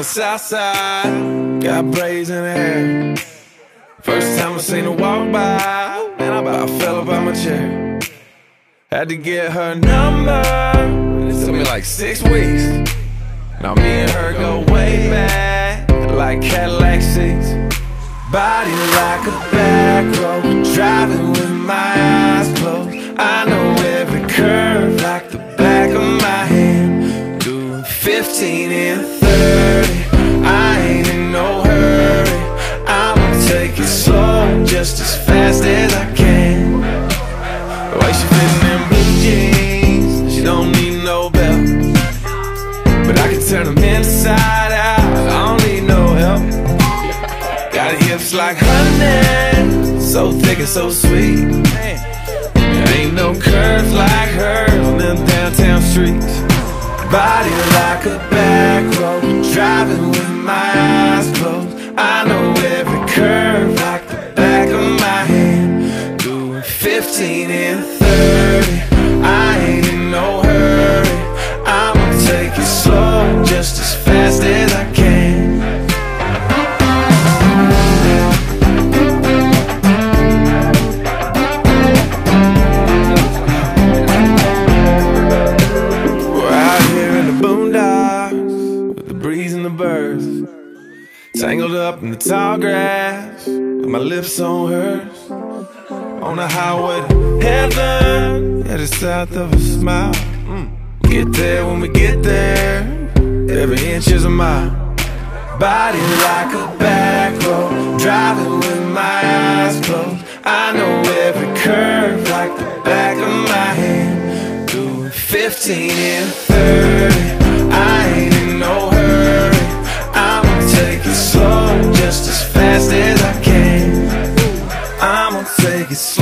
the south side, got braids in her hair. First time I seen her walk by, man, I about fell up out my chair. Had to get her number, it took me like six weeks. Now me and her go way back, like Cadillac seats. Body like a back road, driving with my eyes closed. I know just as fast as I can. Way she fitting in blue jeans, she don't need no belt. But I can turn them inside out, I don't need no help. Got hips like honey, so thick and so sweet. There ain't no curves like hers on them downtown streets. Body like a back road, driving 15 and 30, I ain't in no hurry. I'ma take it slow, just as fast as I can. We're out here in the boondocks with the breeze and the birds. Tangled up in the tall grass with my lips on hers on the highway to heaven. At the south of a smile. Get there when we get there. Every inch is a mile. Body like a back road, driving with my eyes closed. I know every curve like the back of my hand. Doing 15 and 30. I ain't in no hurry. I'ma take it slow, just as fast as I can. I'ma take it slow.